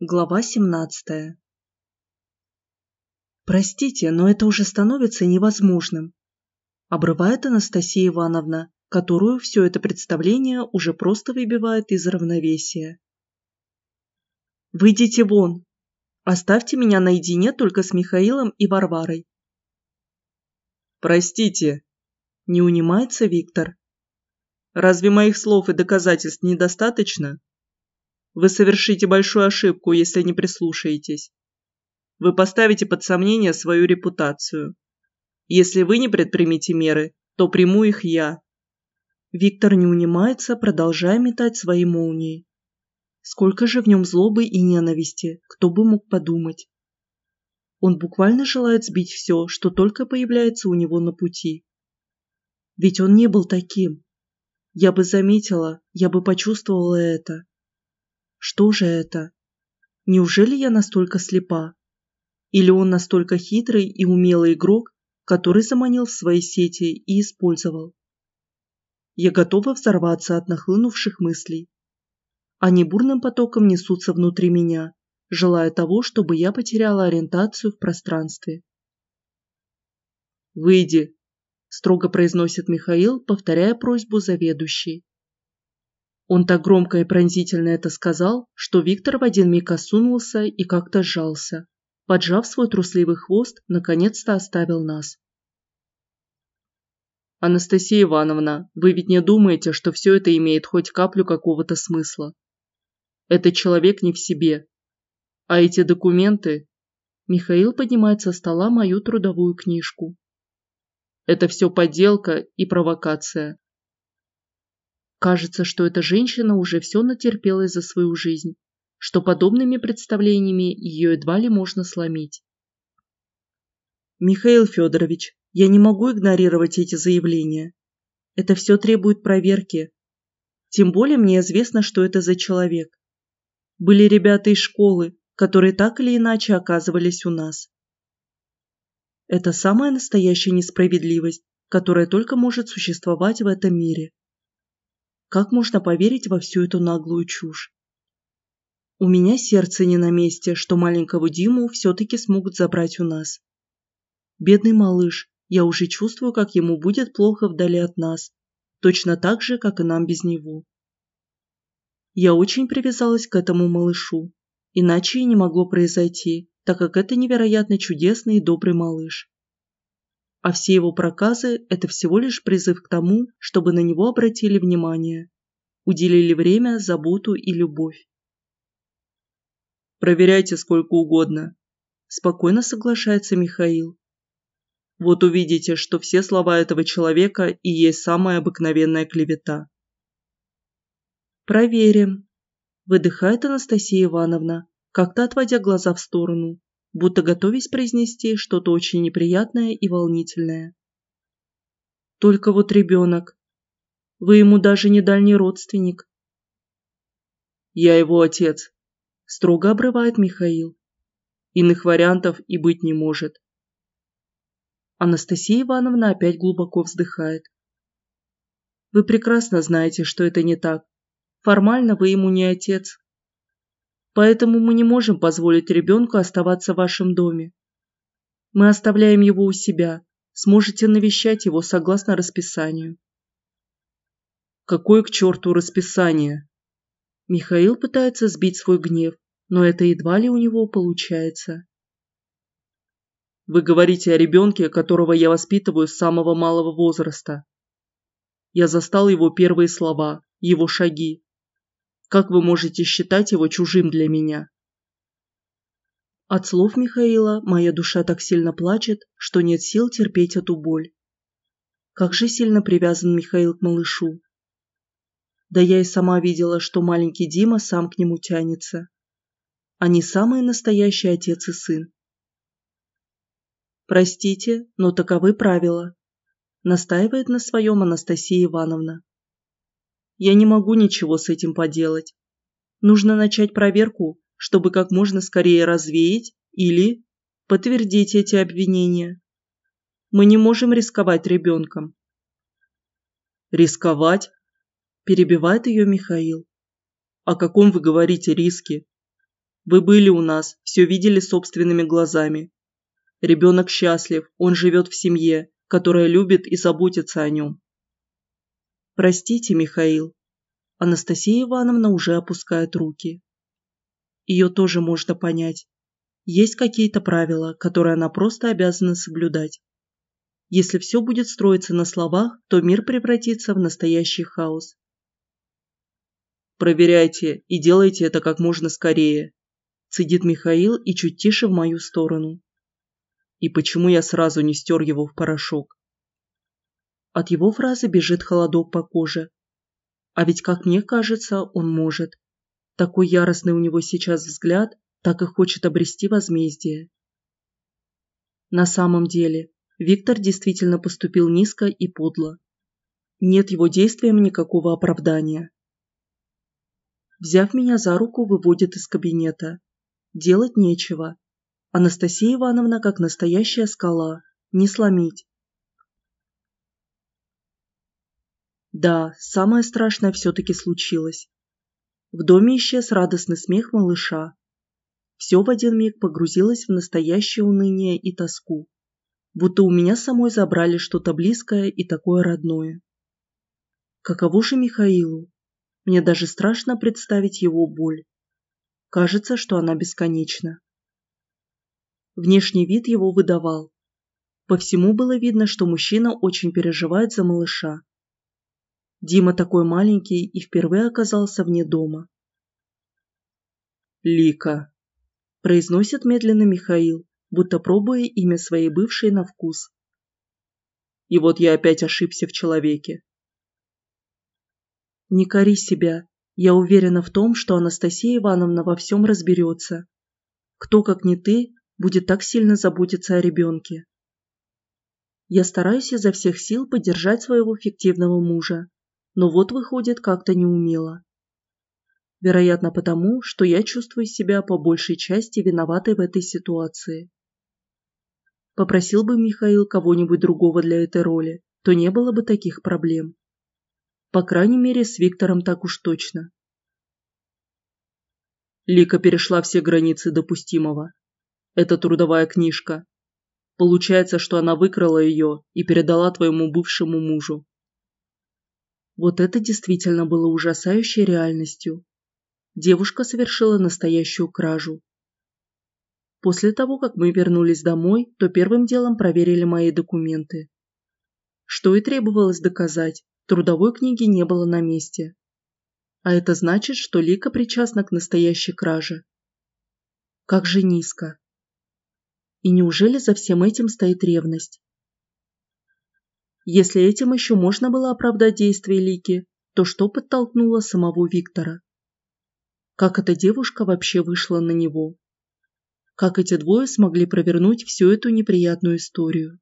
Глава 17 «Простите, но это уже становится невозможным», – обрывает Анастасия Ивановна, которую все это представление уже просто выбивает из равновесия. «Выйдите вон! Оставьте меня наедине только с Михаилом и Варварой». «Простите», – не унимается Виктор. «Разве моих слов и доказательств недостаточно?» Вы совершите большую ошибку, если не прислушаетесь. Вы поставите под сомнение свою репутацию. Если вы не предпримете меры, то приму их я. Виктор не унимается, продолжая метать свои молнии. Сколько же в нем злобы и ненависти, кто бы мог подумать. Он буквально желает сбить все, что только появляется у него на пути. Ведь он не был таким. Я бы заметила, я бы почувствовала это. Что же это? Неужели я настолько слепа? Или он настолько хитрый и умелый игрок, который заманил в свои сети и использовал? Я готова взорваться от нахлынувших мыслей. Они бурным потоком несутся внутри меня, желая того, чтобы я потеряла ориентацию в пространстве. «Выйди», – строго произносит Михаил, повторяя просьбу заведующей. Он так громко и пронзительно это сказал, что Виктор в один миг осунулся и как-то сжался. Поджав свой трусливый хвост, наконец-то оставил нас. «Анастасия Ивановна, вы ведь не думаете, что все это имеет хоть каплю какого-то смысла? Этот человек не в себе. А эти документы...» Михаил поднимает со стола мою трудовую книжку. «Это все подделка и провокация. Кажется, что эта женщина уже все натерпелась за свою жизнь, что подобными представлениями ее едва ли можно сломить. Михаил Федорович, я не могу игнорировать эти заявления. Это все требует проверки. Тем более мне известно, что это за человек. Были ребята из школы, которые так или иначе оказывались у нас. Это самая настоящая несправедливость, которая только может существовать в этом мире. Как можно поверить во всю эту наглую чушь? У меня сердце не на месте, что маленького Диму все-таки смогут забрать у нас. Бедный малыш, я уже чувствую, как ему будет плохо вдали от нас, точно так же, как и нам без него. Я очень привязалась к этому малышу, иначе и не могло произойти, так как это невероятно чудесный и добрый малыш а все его проказы – это всего лишь призыв к тому, чтобы на него обратили внимание, уделили время, заботу и любовь. «Проверяйте сколько угодно», – спокойно соглашается Михаил. «Вот увидите, что все слова этого человека и есть самая обыкновенная клевета». «Проверим», – выдыхает Анастасия Ивановна, как-то отводя глаза в сторону будто готовясь произнести что-то очень неприятное и волнительное. Только вот ребенок. Вы ему даже не дальний родственник. Я его отец, строго обрывает Михаил. Иных вариантов и быть не может. Анастасия Ивановна опять глубоко вздыхает. Вы прекрасно знаете, что это не так. Формально вы ему не отец, Поэтому мы не можем позволить ребенку оставаться в вашем доме. Мы оставляем его у себя. Сможете навещать его согласно расписанию. Какое к черту расписание? Михаил пытается сбить свой гнев, но это едва ли у него получается. Вы говорите о ребенке, которого я воспитываю с самого малого возраста. Я застал его первые слова, его шаги, как вы можете считать его чужим для меня?» От слов Михаила моя душа так сильно плачет, что нет сил терпеть эту боль. Как же сильно привязан Михаил к малышу. Да я и сама видела, что маленький Дима сам к нему тянется. Они самые настоящие отец и сын. «Простите, но таковы правила», – настаивает на своем Анастасия Ивановна. Я не могу ничего с этим поделать. Нужно начать проверку, чтобы как можно скорее развеять или подтвердить эти обвинения. Мы не можем рисковать ребенком. Рисковать? Перебивает ее Михаил. О каком вы говорите риске? Вы были у нас, все видели собственными глазами. Ребенок счастлив, он живет в семье, которая любит и заботится о нем. Простите, Михаил. Анастасия Ивановна уже опускает руки. Ее тоже можно понять. Есть какие-то правила, которые она просто обязана соблюдать. Если все будет строиться на словах, то мир превратится в настоящий хаос. «Проверяйте и делайте это как можно скорее», – цедит Михаил и чуть тише в мою сторону. И почему я сразу не стер его в порошок? От его фразы бежит холодок по коже. А ведь, как мне кажется, он может. Такой яростный у него сейчас взгляд, так и хочет обрести возмездие. На самом деле, Виктор действительно поступил низко и подло. Нет его действиям никакого оправдания. Взяв меня за руку, выводит из кабинета. Делать нечего. Анастасия Ивановна, как настоящая скала, не сломить. Да, самое страшное все-таки случилось. В доме исчез радостный смех малыша. Все в один миг погрузилось в настоящее уныние и тоску. Будто у меня самой забрали что-то близкое и такое родное. Каково же Михаилу? Мне даже страшно представить его боль. Кажется, что она бесконечна. Внешний вид его выдавал. По всему было видно, что мужчина очень переживает за малыша. Дима такой маленький и впервые оказался вне дома. «Лика», – произносит медленно Михаил, будто пробуя имя своей бывшей на вкус. И вот я опять ошибся в человеке. Не кори себя. Я уверена в том, что Анастасия Ивановна во всем разберется. Кто, как не ты, будет так сильно заботиться о ребенке? Я стараюсь изо всех сил поддержать своего фиктивного мужа, но вот выходит как-то неумело. Вероятно потому, что я чувствую себя по большей части виноватой в этой ситуации. Попросил бы Михаил кого-нибудь другого для этой роли, то не было бы таких проблем. По крайней мере, с Виктором так уж точно. Лика перешла все границы допустимого. Это трудовая книжка. Получается, что она выкрала ее и передала твоему бывшему мужу. Вот это действительно было ужасающей реальностью. Девушка совершила настоящую кражу. После того, как мы вернулись домой, то первым делом проверили мои документы. Что и требовалось доказать, Трудовой книги не было на месте. А это значит, что Лика причастна к настоящей краже. Как же низко. И неужели за всем этим стоит ревность? Если этим еще можно было оправдать действия Лики, то что подтолкнуло самого Виктора? Как эта девушка вообще вышла на него? Как эти двое смогли провернуть всю эту неприятную историю?